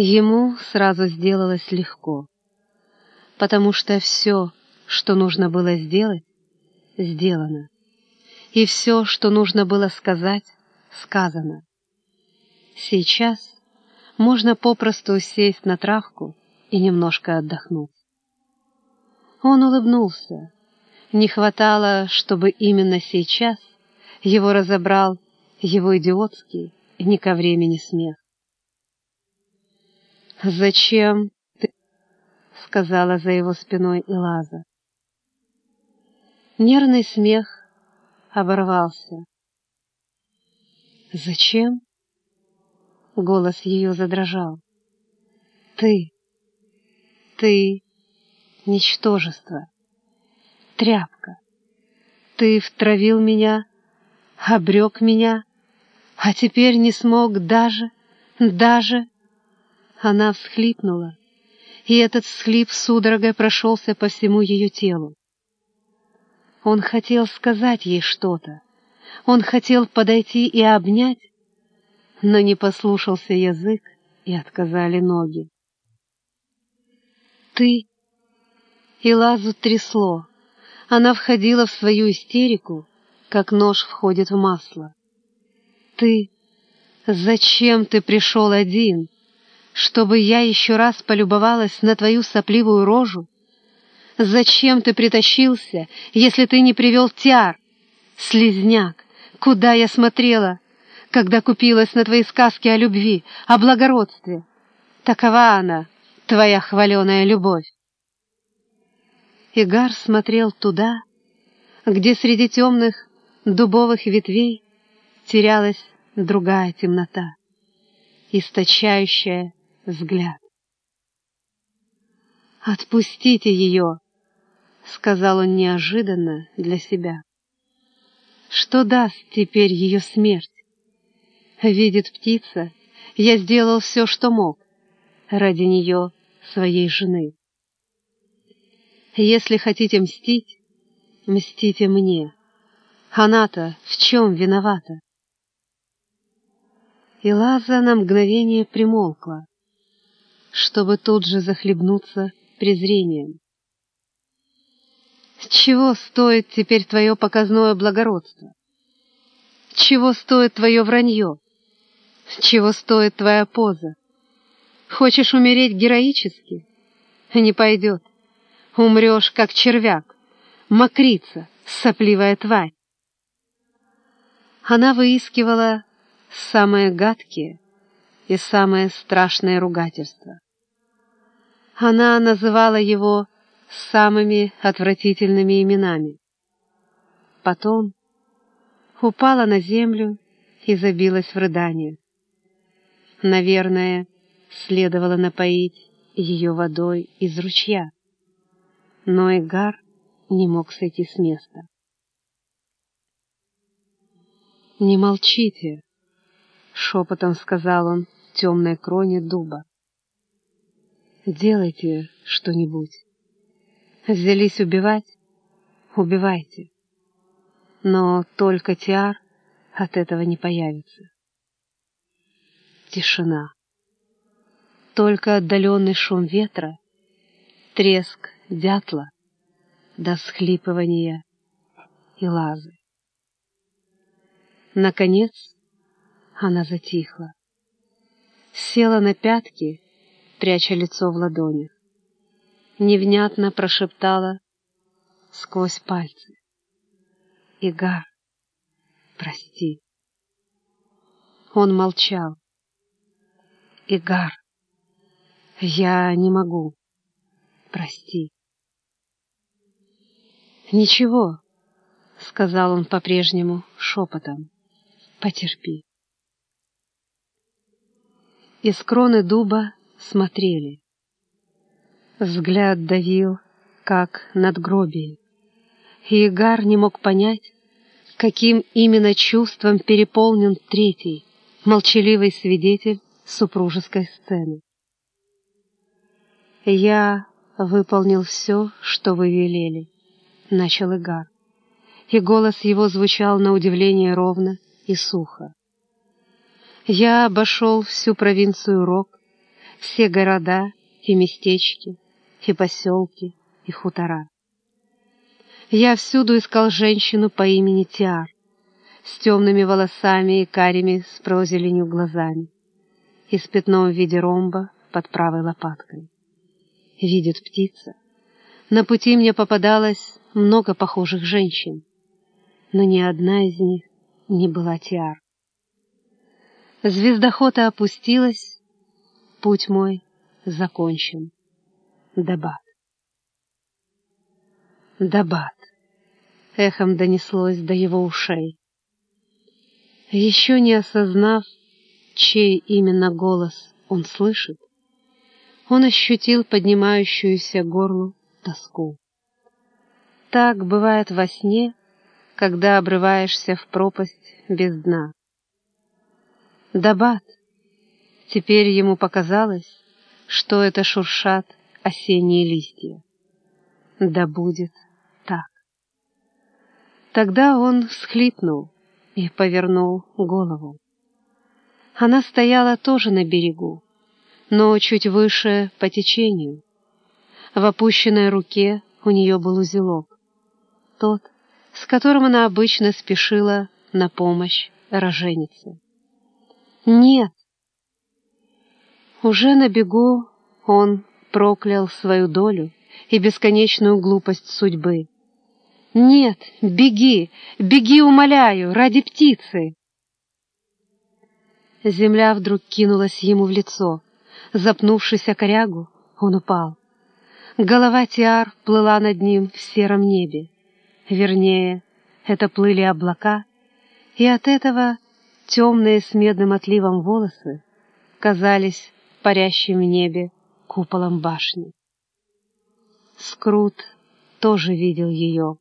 Ему сразу сделалось легко, потому что все, что нужно было сделать, сделано, и все, что нужно было сказать, сказано. Сейчас можно попросту сесть на травку и немножко отдохнуть. Он улыбнулся. Не хватало, чтобы именно сейчас его разобрал его идиотский, не ко времени смех. «Зачем ты?» — сказала за его спиной Илаза. Нервный смех оборвался. «Зачем?» — голос ее задрожал. «Ты, ты — ничтожество, тряпка. Ты втравил меня, обрек меня, а теперь не смог даже, даже...» Она всхлипнула, и этот всхлип судорогой прошелся по всему ее телу. Он хотел сказать ей что-то, он хотел подойти и обнять, но не послушался язык, и отказали ноги. «Ты...» И Лазу трясло. Она входила в свою истерику, как нож входит в масло. «Ты... Зачем ты пришел один?» Чтобы я еще раз полюбовалась на твою сопливую рожу? Зачем ты притащился, если ты не привел тяр? Слизняк, куда я смотрела, когда купилась на твои сказки о любви, о благородстве? Такова она, твоя хваленая любовь. Игар смотрел туда, где среди темных дубовых ветвей терялась другая темнота, источающая взгляд. «Отпустите ее!» — сказал он неожиданно для себя. «Что даст теперь ее смерть? Видит птица, я сделал все, что мог, ради нее, своей жены. Если хотите мстить, мстите мне. Она-то в чем виновата?» И Лаза на мгновение примолкла чтобы тут же захлебнуться презрением. Чего стоит теперь твое показное благородство? Чего стоит твое вранье? Чего стоит твоя поза? Хочешь умереть героически? Не пойдет. Умрешь, как червяк, мокрица, сопливая тварь. Она выискивала самые гадкие и самые страшные ругательства. Она называла его самыми отвратительными именами. Потом упала на землю и забилась в рыдание. Наверное, следовало напоить ее водой из ручья. Но Игар не мог сойти с места. «Не молчите!» — шепотом сказал он темной кроне дуба. Делайте что-нибудь. Взялись убивать? Убивайте. Но только Тиар от этого не появится. Тишина. Только отдаленный шум ветра, треск дятла до схлипывания и лазы. Наконец она затихла, села на пятки пряча лицо в ладонях. Невнятно прошептала сквозь пальцы. «Игар, прости». Он молчал. «Игар, я не могу. Прости». «Ничего», — сказал он по-прежнему шепотом. «Потерпи». Из кроны дуба смотрели. Взгляд давил, как надгробие, и Игар не мог понять, каким именно чувством переполнен третий, молчаливый свидетель супружеской сцены. «Я выполнил все, что вы велели», — начал Игар, и голос его звучал на удивление ровно и сухо. «Я обошел всю провинцию Рок, все города и местечки, и поселки, и хутора. Я всюду искал женщину по имени Тиар, с темными волосами и карими с прозеленью глазами, и с пятном в виде ромба под правой лопаткой. Видит птица. На пути мне попадалось много похожих женщин, но ни одна из них не была Тиар. Звездохота опустилась, путь мой закончен. Дабат. Дабат. Эхом донеслось до его ушей. Еще не осознав, чей именно голос он слышит, он ощутил поднимающуюся горлу тоску. Так бывает во сне, когда обрываешься в пропасть без дна. Дабат. Теперь ему показалось, что это шуршат осенние листья. Да будет так. Тогда он всхлипнул и повернул голову. Она стояла тоже на берегу, но чуть выше по течению. В опущенной руке у нее был узелок, тот, с которым она обычно спешила на помощь роженице. Нет. Уже на бегу он проклял свою долю и бесконечную глупость судьбы. Нет, беги, беги, умоляю, ради птицы. Земля вдруг кинулась ему в лицо. Запнувшись о корягу, он упал. Голова Тиар плыла над ним в сером небе. Вернее, это плыли облака, и от этого Темные с медным отливом волосы казались парящим в небе куполом башни. Скрут тоже видел ее,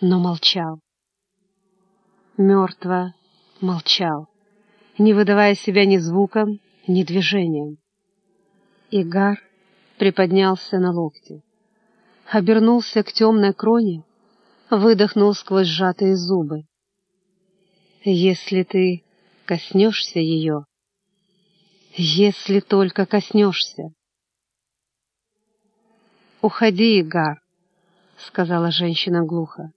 но молчал. Мертво молчал, не выдавая себя ни звуком, ни движением. Игар приподнялся на локте, обернулся к темной кроне, выдохнул сквозь сжатые зубы. Если ты коснешься ее, если только коснешься. «Уходи, Игар», — сказала женщина глухо.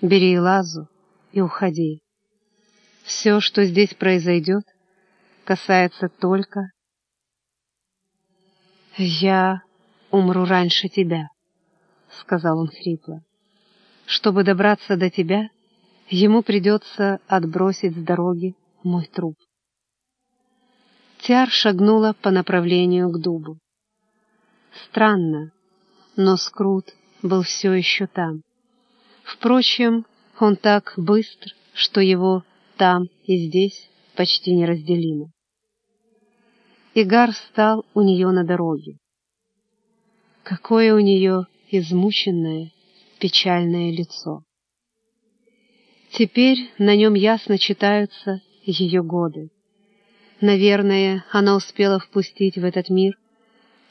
«Бери лазу и уходи. Все, что здесь произойдет, касается только...» «Я умру раньше тебя», — сказал он хрипло. «Чтобы добраться до тебя, ему придется отбросить с дороги мой труп. Тиар шагнула по направлению к дубу. Странно, но Скрут был все еще там. Впрочем, он так быстр, что его там и здесь почти неразделимо. Игар встал у нее на дороге. Какое у нее измученное, печальное лицо. Теперь на нем ясно читаются ее годы. Наверное, она успела впустить в этот мир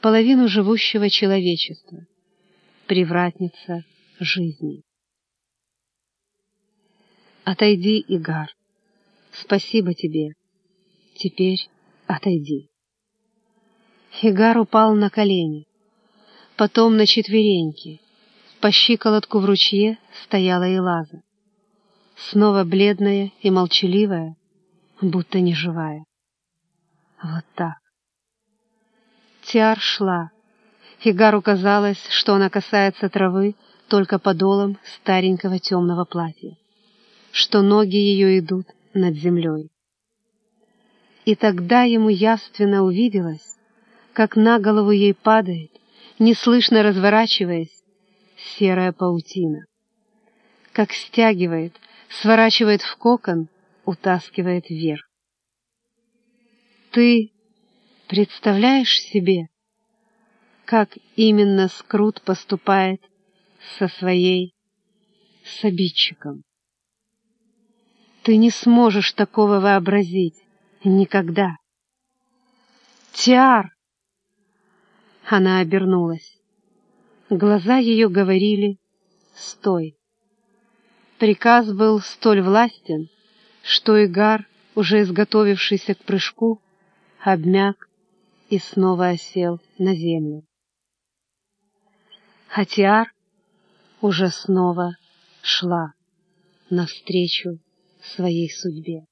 половину живущего человечества, привратница жизни. Отойди, Игар. Спасибо тебе. Теперь отойди. Игар упал на колени, потом на четвереньки. По щиколотку в ручье стояла Элаза снова бледная и молчаливая, будто неживая. Вот так. Тиар шла. Фигару казалось, что она касается травы только подолом старенького темного платья, что ноги ее идут над землей. И тогда ему явственно увиделось, как на голову ей падает, неслышно разворачиваясь, серая паутина, как стягивает, сворачивает в кокон, утаскивает вверх. Ты представляешь себе, как именно Скрут поступает со своей с обидчиком? Ты не сможешь такого вообразить никогда. Тиар! Она обернулась. Глаза ее говорили «Стой!» Приказ был столь властен, что Игар, уже изготовившийся к прыжку, обмяк и снова осел на землю. Хатиар уже снова шла навстречу своей судьбе.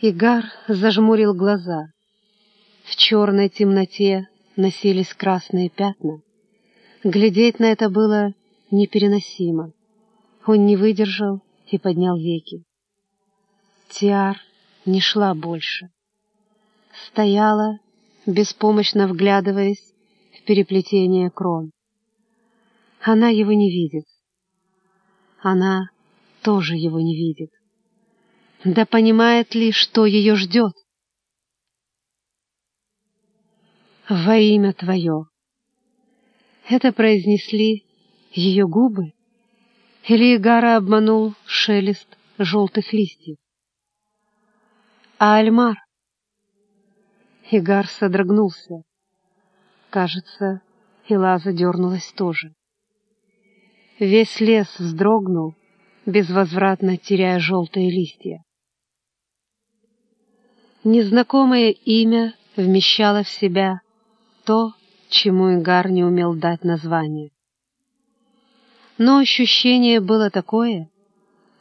Игар зажмурил глаза. В черной темноте носились красные пятна. Глядеть на это было непереносимо. Он не выдержал и поднял веки. Тиар не шла больше. Стояла, беспомощно вглядываясь в переплетение крон. Она его не видит. Она тоже его не видит. Да понимает ли, что ее ждет? Во имя Твое. Это произнесли ее губы? Или Игара обманул шелест желтых листьев? А Альмар? Игар содрогнулся. Кажется, Илаза дернулась тоже. Весь лес вздрогнул, безвозвратно теряя желтые листья. Незнакомое имя вмещало в себя то, чему Игар не умел дать название. Но ощущение было такое,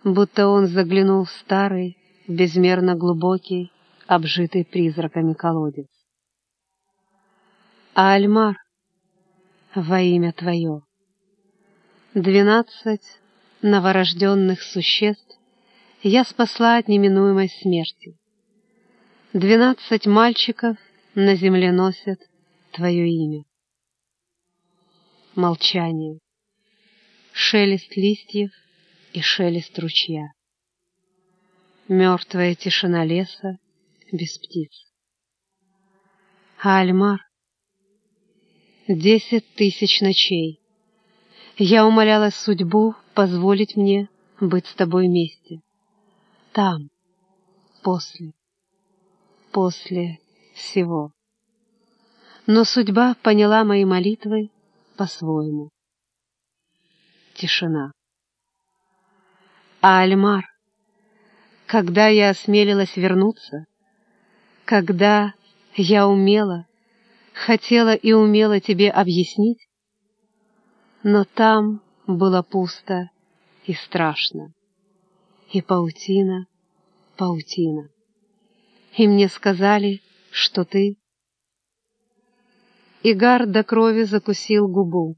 будто он заглянул в старый, безмерно глубокий, обжитый призраками колодец. Альмар, во имя Твое, двенадцать новорожденных существ я спасла от неминуемой смерти. Двенадцать мальчиков на земле носят Твое имя. Молчание, шелест листьев и шелест ручья. Мертвая тишина леса без птиц. А Альмар? Десять тысяч ночей. Я умоляла судьбу позволить мне быть с тобой вместе. Там, после, после всего. Но судьба поняла мои молитвы по-своему. Тишина. А Альмар, когда я осмелилась вернуться, когда я умела, хотела и умела тебе объяснить, но там было пусто и страшно, и паутина, паутина. И мне сказали, что ты... Игар до крови закусил губу.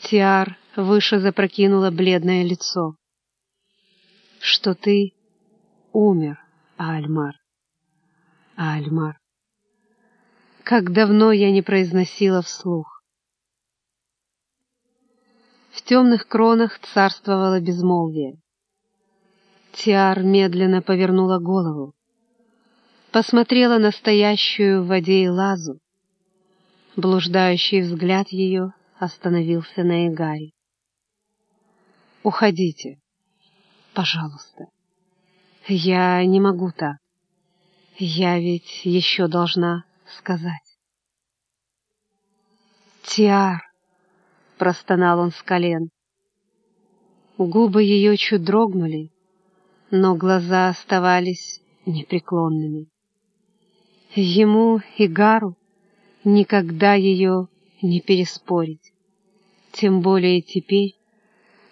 Тиар выше запрокинула бледное лицо. Что ты умер, Альмар. Альмар. Как давно я не произносила вслух. В темных кронах царствовало безмолвие. Тиар медленно повернула голову, посмотрела на стоящую в воде и лазу. Блуждающий взгляд ее остановился на Игаре. «Уходите, пожалуйста. Я не могу так. Я ведь еще должна сказать». «Тиар!» — простонал он с колен. Губы ее чуть дрогнули, но глаза оставались непреклонными. Ему и Гару никогда ее не переспорить, тем более теперь,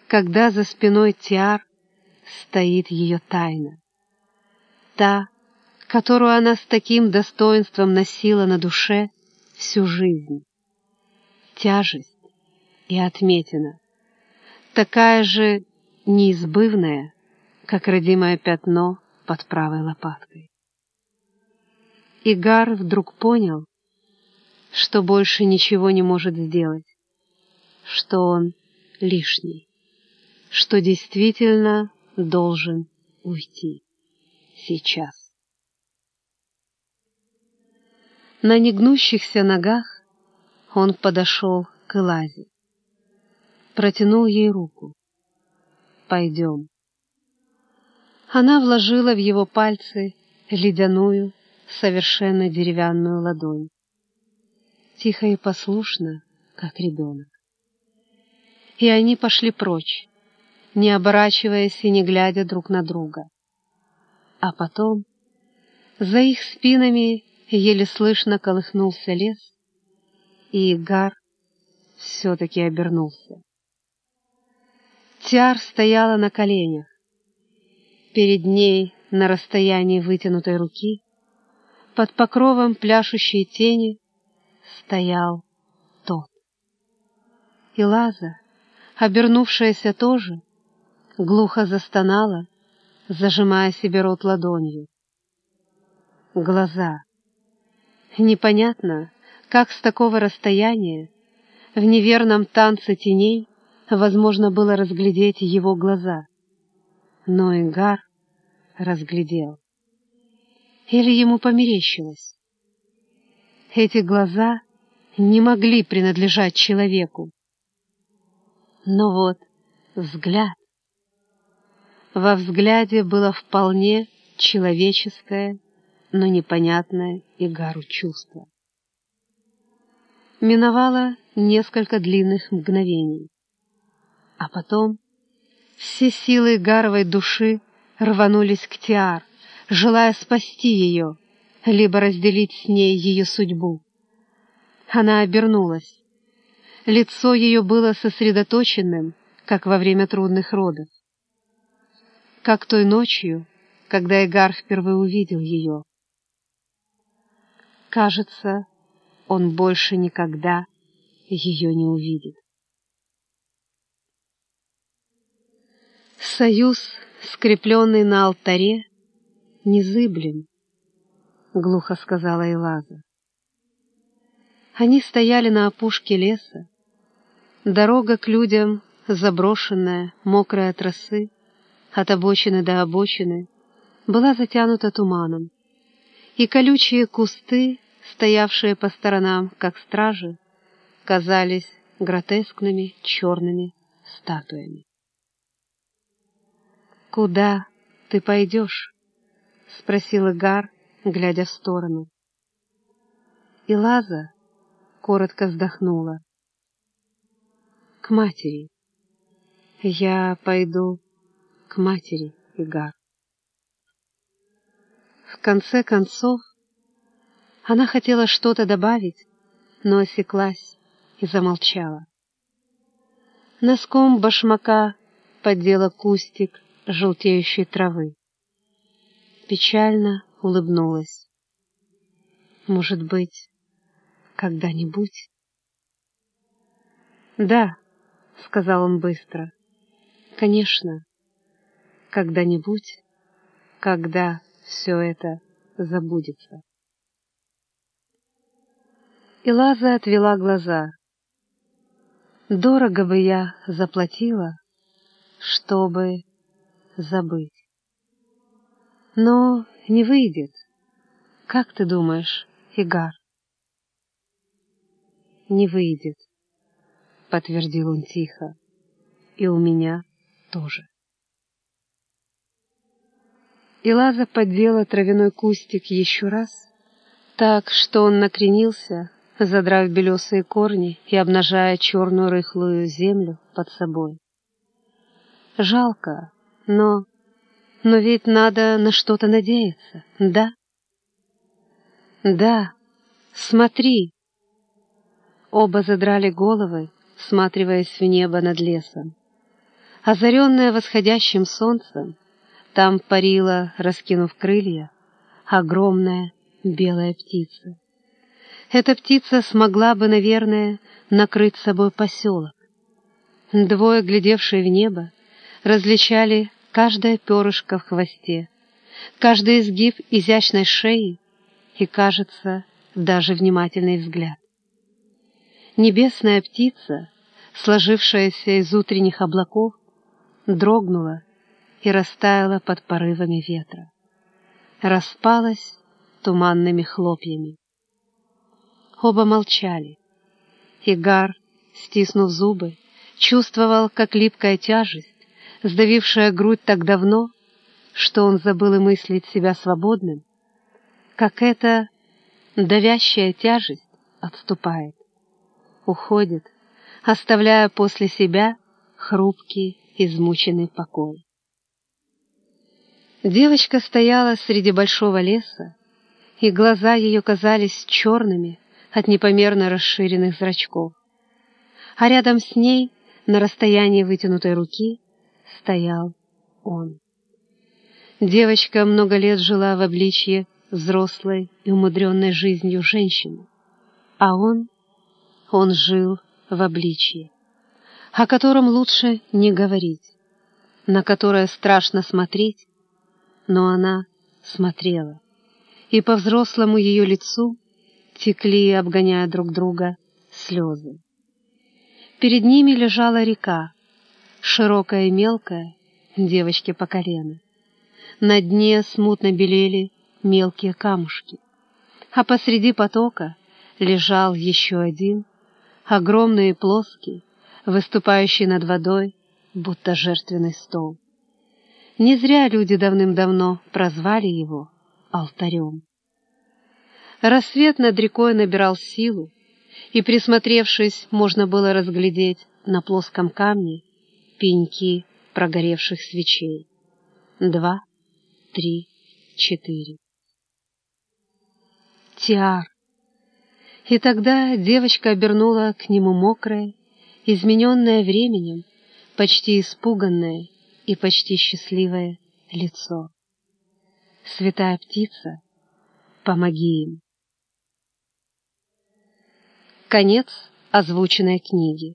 когда за спиной Тиар стоит ее тайна. Та, которую она с таким достоинством носила на душе всю жизнь. Тяжесть и отметина, такая же неизбывная, как родимое пятно под правой лопаткой. Игар вдруг понял, что больше ничего не может сделать, что он лишний, что действительно должен уйти сейчас. На негнущихся ногах он подошел к Элазе протянул ей руку. «Пойдем». Она вложила в его пальцы ледяную, совершенно деревянную ладонь. Тихо и послушно, как ребенок. И они пошли прочь, не оборачиваясь и не глядя друг на друга. А потом за их спинами еле слышно колыхнулся лес, и Игар все-таки обернулся. Тяр стояла на коленях. Перед ней, на расстоянии вытянутой руки, под покровом пляшущей тени, стоял тот. И Лаза, обернувшаяся тоже, глухо застонала, зажимая себе рот ладонью. Глаза. Непонятно, как с такого расстояния, в неверном танце теней, возможно было разглядеть его глаза. Но Ингар разглядел. Или ему померещилось? Эти глаза не могли принадлежать человеку. Но вот взгляд. Во взгляде было вполне человеческое, но непонятное Игару чувство. Миновало несколько длинных мгновений. А потом все силы Гаровой души рванулись к Тиар, желая спасти ее, либо разделить с ней ее судьбу. Она обернулась. Лицо ее было сосредоточенным, как во время трудных родов. Как той ночью, когда Игар впервые увидел ее. Кажется, он больше никогда ее не увидит. Союз, скрепленный на алтаре, незыблем, — глухо сказала Элаза. Они стояли на опушке леса. Дорога к людям, заброшенная, мокрая от росы, от обочины до обочины, была затянута туманом, и колючие кусты, стоявшие по сторонам, как стражи, казались гротескными черными статуями. «Куда ты пойдешь?» — спросил Игар, глядя в сторону. И Лаза коротко вздохнула. «К матери. Я пойду к матери, Игар». В конце концов, она хотела что-то добавить, но осеклась и замолчала. Носком башмака поддела кустик желтеющей травы. Печально улыбнулась. Может быть, когда-нибудь? Да, сказал он быстро. Конечно, когда-нибудь, когда все это забудется. И Лаза отвела глаза. Дорого бы я заплатила, чтобы забыть. Но не выйдет. Как ты думаешь, Игар? Не выйдет, подтвердил он тихо. И у меня тоже. И Лаза поддела травяной кустик еще раз, так, что он накренился, задрав белесые корни и обнажая черную рыхлую землю под собой. Жалко, но... Но ведь надо на что-то надеяться, да? Да, смотри. Оба задрали головы, всматриваясь в небо над лесом. Озаренная восходящим солнцем, там парила, раскинув крылья, огромная белая птица. Эта птица смогла бы, наверное, накрыть собой поселок. Двое, глядевшие в небо, различали каждое перышко в хвосте, каждый изгиб изящной шеи и, кажется, даже внимательный взгляд. Небесная птица, сложившаяся из утренних облаков, дрогнула и растаяла под порывами ветра. Распалась туманными хлопьями. Оба молчали. Игар, стиснув зубы, чувствовал, как липкая тяжесть, сдавившая грудь так давно, что он забыл и мыслить себя свободным, как эта давящая тяжесть отступает, уходит, оставляя после себя хрупкий, измученный покой. Девочка стояла среди большого леса и глаза ее казались черными от непомерно расширенных зрачков. А рядом с ней, на расстоянии вытянутой руки, стоял он. Девочка много лет жила в обличье взрослой и умудренной жизнью женщины, а он, он жил в обличье, о котором лучше не говорить, на которое страшно смотреть, но она смотрела, и по взрослому ее лицу текли, обгоняя друг друга, слезы. Перед ними лежала река, широкая и мелкая, девочке по колено. На дне смутно белели мелкие камушки, а посреди потока лежал еще один, огромный и плоский, выступающий над водой, будто жертвенный стол. Не зря люди давным-давно прозвали его алтарем. Рассвет над рекой набирал силу, и, присмотревшись, можно было разглядеть на плоском камне пеньки прогоревших свечей. Два, три, четыре. Тиар. И тогда девочка обернула к нему мокрое, измененное временем, почти испуганное и почти счастливое лицо. Святая птица, помоги им. Конец озвученной книги.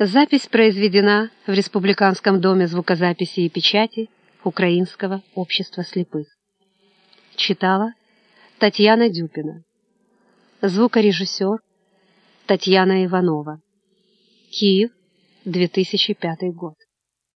Запись произведена в Республиканском доме звукозаписи и печати Украинского общества слепых. Читала Татьяна Дюпина. Звукорежиссер Татьяна Иванова. Киев, 2005 год.